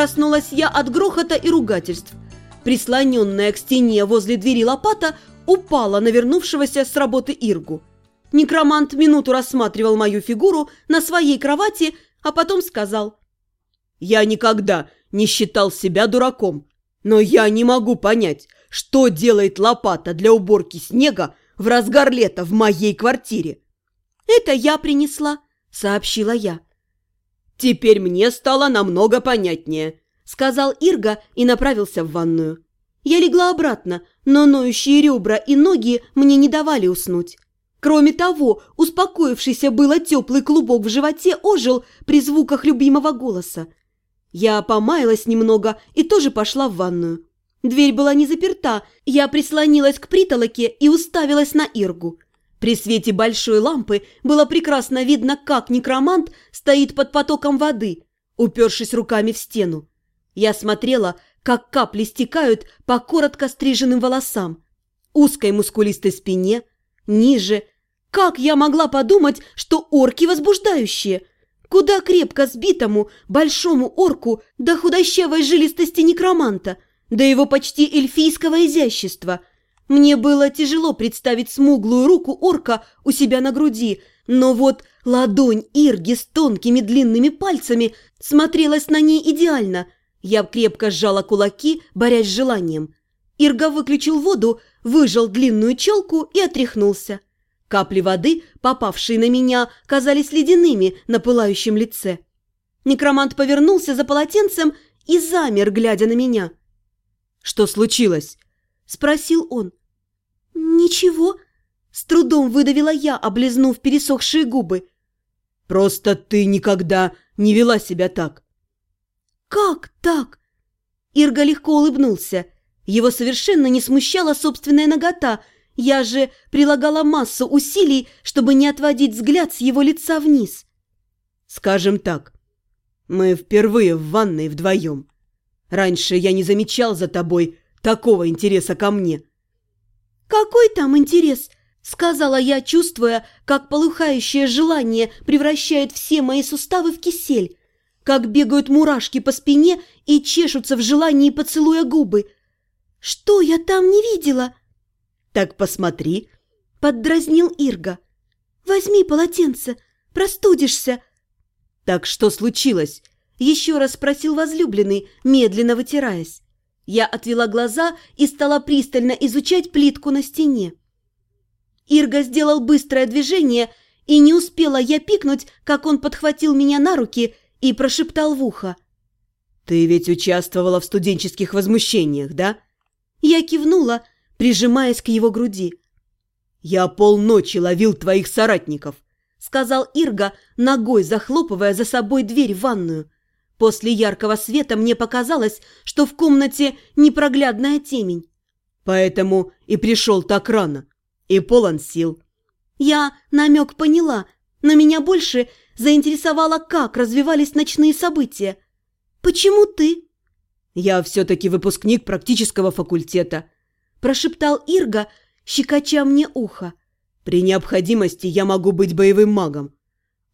Проснулась я от грохота и ругательств. Прислоненная к стене возле двери лопата упала на вернувшегося с работы Иргу. Некромант минуту рассматривал мою фигуру на своей кровати, а потом сказал. «Я никогда не считал себя дураком, но я не могу понять, что делает лопата для уборки снега в разгар лета в моей квартире». «Это я принесла», — сообщила я. «Теперь мне стало намного понятнее», — сказал Ирга и направился в ванную. Я легла обратно, но ноющие ребра и ноги мне не давали уснуть. Кроме того, успокоившийся было теплый клубок в животе ожил при звуках любимого голоса. Я помаялась немного и тоже пошла в ванную. Дверь была не заперта, я прислонилась к притолоке и уставилась на Иргу. При свете большой лампы было прекрасно видно, как некромант стоит под потоком воды, упершись руками в стену. Я смотрела, как капли стекают по коротко стриженным волосам, узкой мускулистой спине, ниже. Как я могла подумать, что орки возбуждающие? Куда крепко сбитому большому орку до худощавой жилистости некроманта, до его почти эльфийского изящества. Мне было тяжело представить смуглую руку орка у себя на груди, но вот ладонь Ирги с тонкими длинными пальцами смотрелась на ней идеально – я крепко сжала кулаки, борясь с желанием. Ирга выключил воду, выжал длинную челку и отряхнулся. Капли воды, попавшие на меня, казались ледяными на пылающем лице. Некромант повернулся за полотенцем и замер, глядя на меня. «Что случилось?» – спросил он. «Ничего», – с трудом выдавила я, облизнув пересохшие губы. «Просто ты никогда не вела себя так. «Как так?» Ирга легко улыбнулся. Его совершенно не смущала собственная нагота. Я же прилагала массу усилий, чтобы не отводить взгляд с его лица вниз. «Скажем так, мы впервые в ванной вдвоем. Раньше я не замечал за тобой такого интереса ко мне». «Какой там интерес?» — сказала я, чувствуя, как полыхающее желание превращает все мои суставы в кисель как бегают мурашки по спине и чешутся в желании поцелуя губы. «Что я там не видела?» «Так посмотри», — поддразнил Ирга. «Возьми полотенце, простудишься». «Так что случилось?» — еще раз спросил возлюбленный, медленно вытираясь. Я отвела глаза и стала пристально изучать плитку на стене. Ирга сделал быстрое движение, и не успела я пикнуть, как он подхватил меня на руки и прошептал в ухо. «Ты ведь участвовала в студенческих возмущениях, да?» Я кивнула, прижимаясь к его груди. «Я полночи ловил твоих соратников», — сказал Ирга, ногой захлопывая за собой дверь в ванную. После яркого света мне показалось, что в комнате непроглядная темень. «Поэтому и пришел так рано, и полон сил». Я намек поняла, но меня больше заинтересовало, как развивались ночные события. «Почему ты?» «Я все-таки выпускник практического факультета», – прошептал Ирга, щекоча мне ухо. «При необходимости я могу быть боевым магом.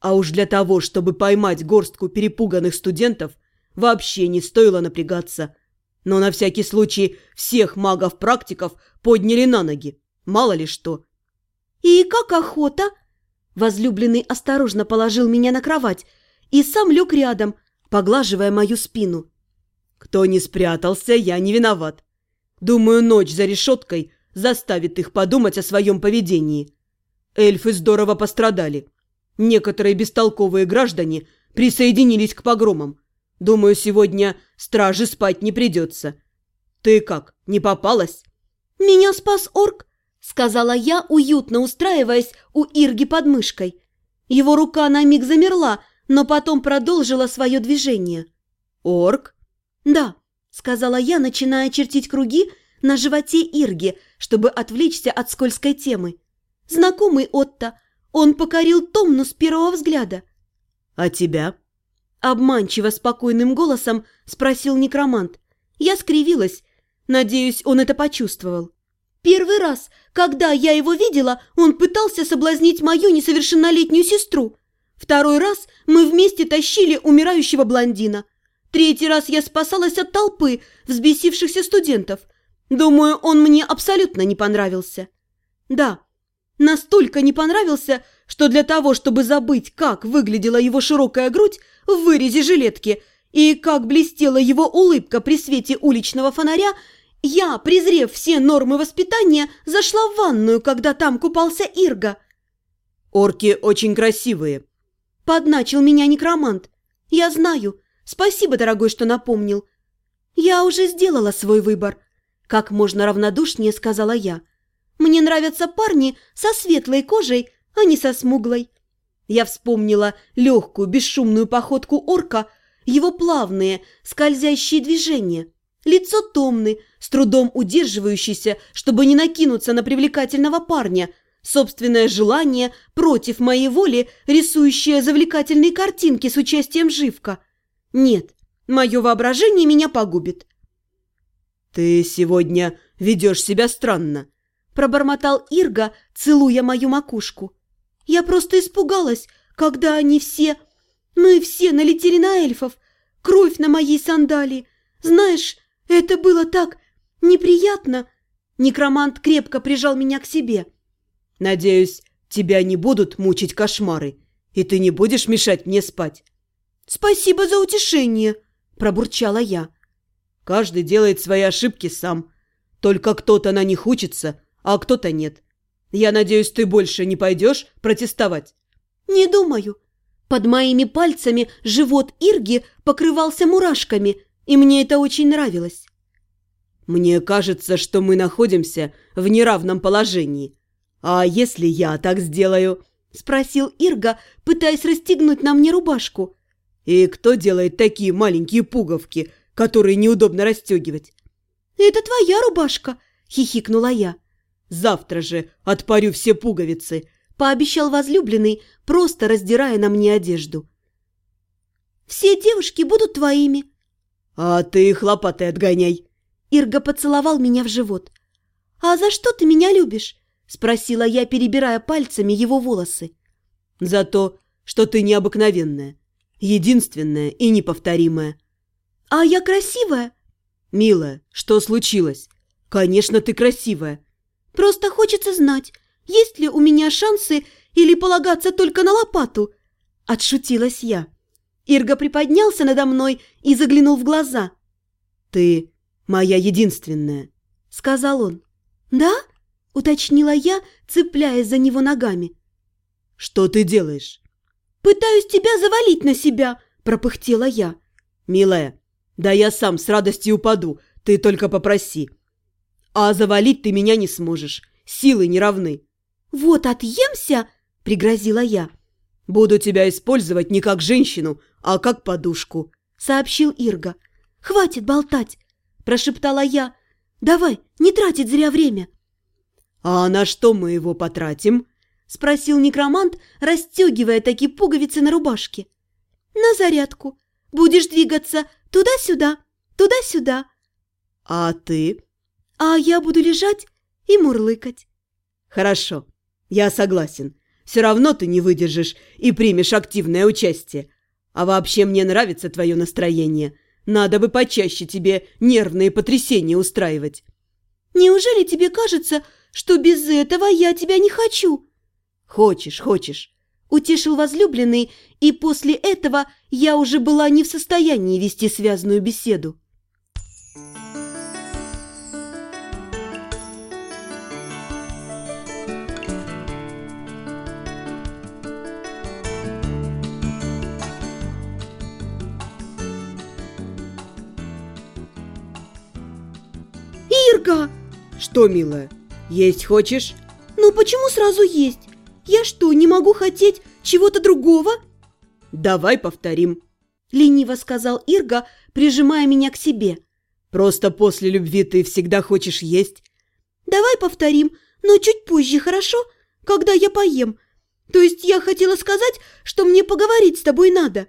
А уж для того, чтобы поймать горстку перепуганных студентов, вообще не стоило напрягаться. Но на всякий случай всех магов-практиков подняли на ноги. Мало ли что». «И как охота?» Возлюбленный осторожно положил меня на кровать и сам лег рядом, поглаживая мою спину. «Кто не спрятался, я не виноват. Думаю, ночь за решеткой заставит их подумать о своем поведении. Эльфы здорово пострадали. Некоторые бестолковые граждане присоединились к погромам. Думаю, сегодня стражи спать не придется. Ты как, не попалась?» «Меня спас орк», сказала я, уютно устраиваясь у Ирги под мышкой. Его рука на миг замерла, но потом продолжила свое движение. «Орк?» «Да», — сказала я, начиная чертить круги на животе Ирги, чтобы отвлечься от скользкой темы. «Знакомый Отто. Он покорил Томну с первого взгляда». «А тебя?» Обманчиво спокойным голосом спросил некромант. Я скривилась. Надеюсь, он это почувствовал. Первый раз, когда я его видела, он пытался соблазнить мою несовершеннолетнюю сестру. Второй раз мы вместе тащили умирающего блондина. Третий раз я спасалась от толпы взбесившихся студентов. Думаю, он мне абсолютно не понравился. Да, настолько не понравился, что для того, чтобы забыть, как выглядела его широкая грудь в вырезе жилетки и как блестела его улыбка при свете уличного фонаря, я, презрев все нормы воспитания, зашла в ванную, когда там купался Ирга. «Орки очень красивые», – подначил меня некромант. «Я знаю. Спасибо, дорогой, что напомнил. Я уже сделала свой выбор», – как можно равнодушнее сказала я. «Мне нравятся парни со светлой кожей, а не со смуглой». Я вспомнила легкую, бесшумную походку орка, его плавные, скользящие движения – Лицо томны, с трудом удерживающийся, чтобы не накинуться на привлекательного парня. Собственное желание против моей воли, рисующее завлекательные картинки с участием Живка. Нет, мое воображение меня погубит. «Ты сегодня ведешь себя странно», – пробормотал Ирга, целуя мою макушку. «Я просто испугалась, когда они все... Мы все налетели на эльфов. Кровь на моей сандалии. Знаешь, это было так неприятно. Некромант крепко прижал меня к себе. Надеюсь, тебя не будут мучить кошмары, и ты не будешь мешать мне спать. Спасибо за утешение, пробурчала я. Каждый делает свои ошибки сам. Только кто-то на них учится, а кто-то нет. Я надеюсь, ты больше не пойдешь протестовать. Не думаю. Под моими пальцами живот Ирги покрывался мурашками, и мне это очень нравилось. Мне кажется, что мы находимся в неравном положении. А если я так сделаю? Спросил Ирга, пытаясь расстегнуть на мне рубашку. И кто делает такие маленькие пуговки, которые неудобно расстегивать? Это твоя рубашка, хихикнула я. Завтра же отпарю все пуговицы, пообещал возлюбленный, просто раздирая на мне одежду. Все девушки будут твоими, «А ты их лопатой отгоняй!» Ирга поцеловал меня в живот. «А за что ты меня любишь?» Спросила я, перебирая пальцами его волосы. «За то, что ты необыкновенная, единственная и неповторимая». «А я красивая?» «Милая, что случилось? Конечно, ты красивая». «Просто хочется знать, есть ли у меня шансы или полагаться только на лопату?» Отшутилась я. Ирга приподнялся надо мной и заглянул в глаза. «Ты моя единственная», — сказал он. «Да?» — уточнила я, цепляясь за него ногами. «Что ты делаешь?» «Пытаюсь тебя завалить на себя», — пропыхтела я. «Милая, да я сам с радостью упаду, ты только попроси. А завалить ты меня не сможешь, силы не равны». «Вот отъемся», — пригрозила я. «Буду тебя использовать не как женщину, а как подушку», — сообщил Ирга. «Хватит болтать», — прошептала я. «Давай, не тратить зря время». «А на что мы его потратим?» — спросил некромант, расстегивая такие пуговицы на рубашке. «На зарядку. Будешь двигаться туда-сюда, туда-сюда». «А ты?» «А я буду лежать и мурлыкать». «Хорошо, я согласен. Все равно ты не выдержишь и примешь активное участие. А вообще мне нравится твое настроение. Надо бы почаще тебе нервные потрясения устраивать». «Неужели тебе кажется, что без этого я тебя не хочу?» «Хочешь, хочешь», — утешил возлюбленный, и после этого я уже была не в состоянии вести связную беседу. «Что, милая, есть хочешь?» «Ну почему сразу есть? Я что, не могу хотеть чего-то другого?» «Давай повторим», — лениво сказал Ирга, прижимая меня к себе. «Просто после любви ты всегда хочешь есть». «Давай повторим, но чуть позже, хорошо? Когда я поем. То есть я хотела сказать, что мне поговорить с тобой надо».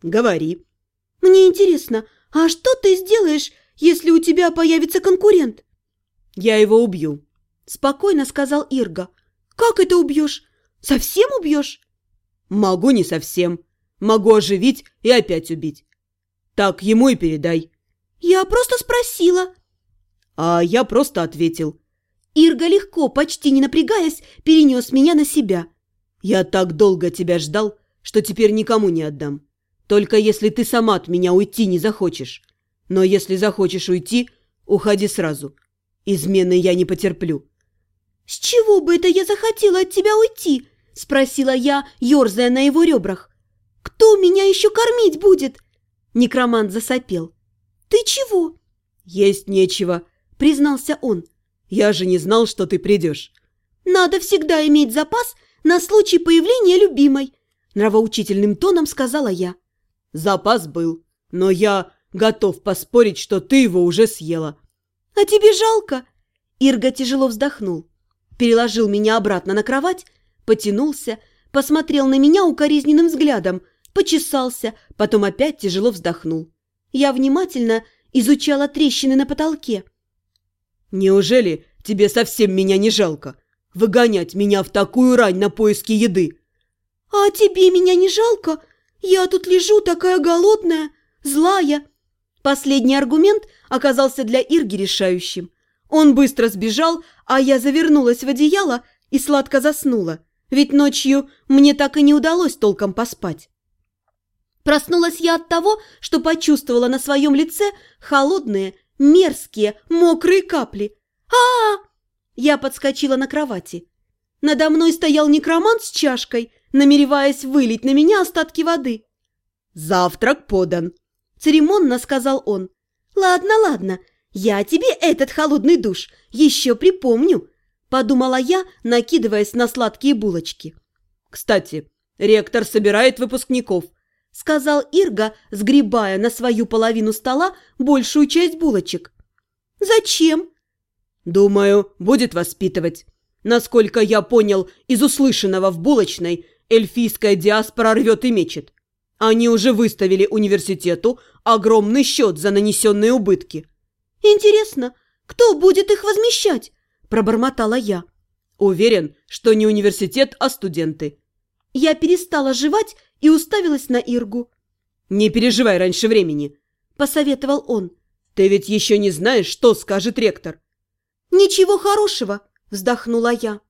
«Говори». «Мне интересно, а что ты сделаешь, если у тебя появится конкурент?» «Я его убью», – спокойно сказал Ирга. «Как это убьешь? Совсем убьешь?» «Могу не совсем. Могу оживить и опять убить». Так ему и передай». «Я просто спросила». А я просто ответил. Ирга легко, почти не напрягаясь, перенес меня на себя. «Я так долго тебя ждал, что теперь никому не отдам. Только если ты сама от меня уйти не захочешь. Но если захочешь уйти, уходи сразу. Измены я не потерплю». «С чего бы это я захотела от тебя уйти?» – спросила я, ерзая на его ребрах. «Кто меня еще кормить будет?» Некромант засопел. «Ты чего?» «Есть нечего», – признался он. «Я же не знал, что ты придешь». «Надо всегда иметь запас на случай появления любимой», – нравоучительным тоном сказала я. «Запас был, но я готов поспорить, что ты его уже съела». «А тебе жалко?» Ирга тяжело вздохнул, переложил меня обратно на кровать, потянулся, посмотрел на меня укоризненным взглядом, почесался, потом опять тяжело вздохнул. Я внимательно изучала трещины на потолке. «Неужели тебе совсем меня не жалко? Выгонять меня в такую рань на поиски еды?» «А тебе меня не жалко? Я тут лежу такая голодная, злая». Последний аргумент оказался для Ирги решающим. Он быстро сбежал, а я завернулась в одеяло и сладко заснула, ведь ночью мне так и не удалось толком поспать. Проснулась я от того, что почувствовала на своем лице холодные, мерзкие, мокрые капли. а а, -а! Я подскочила на кровати. Надо мной стоял некромант с чашкой, намереваясь вылить на меня остатки воды. «Завтрак подан», – церемонно сказал он. «Ладно, ладно, я тебе этот холодный душ еще припомню», – подумала я, накидываясь на сладкие булочки. «Кстати, ректор собирает выпускников», – сказал Ирга, сгребая на свою половину стола большую часть булочек. «Зачем?» «Думаю, будет воспитывать. Насколько я понял из услышанного в булочной, эльфийская диаспора рвет и мечет. Они уже выставили университету огромный счет за нанесенные убытки». «Интересно, кто будет их возмещать?» – пробормотала я. «Уверен, что не университет, а студенты». Я перестала жевать и уставилась на Иргу. «Не переживай раньше времени», – посоветовал он. «Ты ведь еще не знаешь, что скажет ректор». «Ничего хорошего», – вздохнула я.